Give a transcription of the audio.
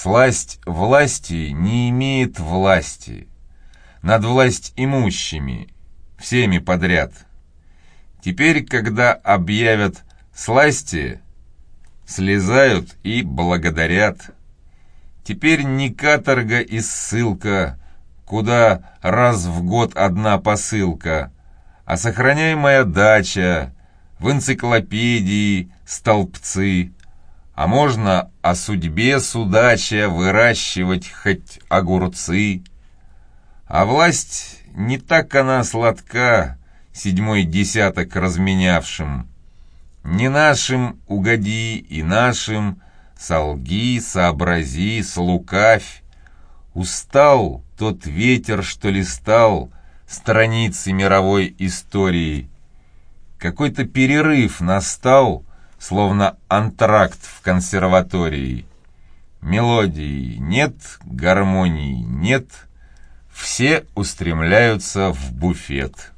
Сласть власти не имеет власти над власть имущими, всеми подряд. Теперь, когда объявят сласти, слезают и благодарят. Теперь не каторга и ссылка, куда раз в год одна посылка, а сохраняемая дача, в энциклопедии столбцы, а можно о судьбе судача выращивать хоть огурцы. А власть не так она сладка, седьмой десяток разменявшим. Не нашим угоди и нашим, солги, сообрази, слукавь. Устал тот ветер, что листал страницы мировой истории. Какой-то перерыв настал, словно антракт в консерватории. Мелодии нет, гармонии нет, все устремляются в буфет.